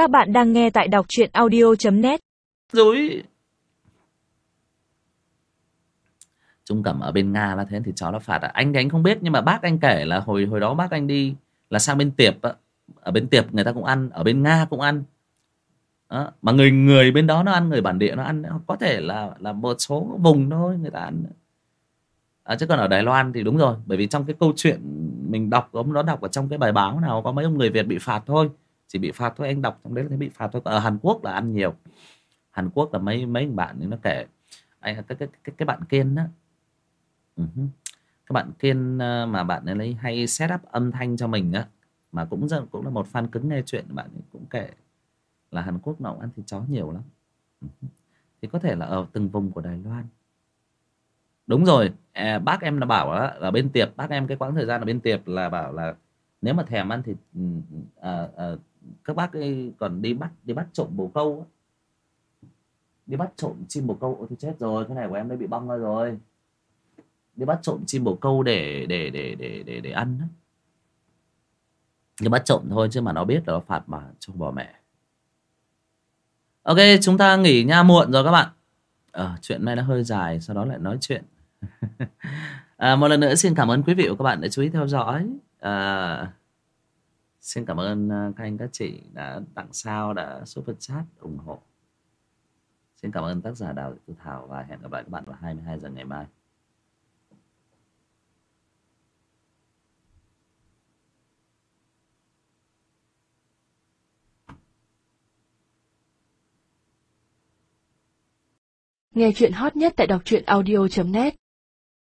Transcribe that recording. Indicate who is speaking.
Speaker 1: Các bạn đang nghe tại đọc truyện audio.net
Speaker 2: dối Trung Cẩm ở bên Nga là thế thì cháu nó phạt à? anh thì anh không biết nhưng mà bác anh kể là hồi hồi đó bác anh đi là sang bên tiệp á. Ở bên tiệp người ta cũng ăn ở bên Nga cũng ăn. Đó. mà người người bên đó nó ăn người bản địa nó ăn. Có thể là là một số vùng thôi người ta ăn. À, chứ còn ở Đài Loan thì đúng rồi bởi vì trong cái câu chuyện mình đọc ông đó đọc ở trong cái bài báo nào có mấy ông người Việt bị phạt thôi chỉ bị phạt thôi anh đọc trong đấy là bị phạt thôi. Ở Hàn Quốc là ăn nhiều. Hàn Quốc là mấy mấy bạn ấy nó kể anh cái cái cái, cái bạn kiên đó uh ừ các bạn kiên ờ, mà bạn ấy lấy hay set up âm thanh cho mình á mà cũng rất, cũng là một fan cứng nghe chuyện bạn ấy cũng kể là Hàn Quốc nó cũng ăn thịt chó nhiều lắm. Uh thì có thể là ở từng vùng của Đài Loan. Đúng rồi à, bác em là bảo là, là bên tiệp bác em cái quãng thời gian ở bên tiệp là bảo là nếu mà thèm ăn thì à, à, các bác ấy còn đi bắt đi bắt trộm bồ câu á. đi bắt trộm chim bồ câu ôi thì chết rồi cái này của em đã bị bong ra rồi. Đi bắt trộm chim bồ câu để để để để để để ăn đó. đi bắt trộm thôi chứ mà nó biết là nó phạt mà cho bỏ mẹ. Ok chúng ta nghỉ nha muộn rồi các bạn. À, chuyện này nó hơi dài sau đó lại nói chuyện. À, một lần nữa xin cảm ơn quý vị và các bạn đã chú ý theo dõi. À, xin cảm ơn à, các anh, các chị đã tặng sao, đã super chat, ủng hộ. Xin cảm ơn tác giả đào thị thảo và hẹn gặp lại các bạn vào 22 giờ ngày mai.
Speaker 1: Nghe chuyện hot nhất tại đọc truyện audio.net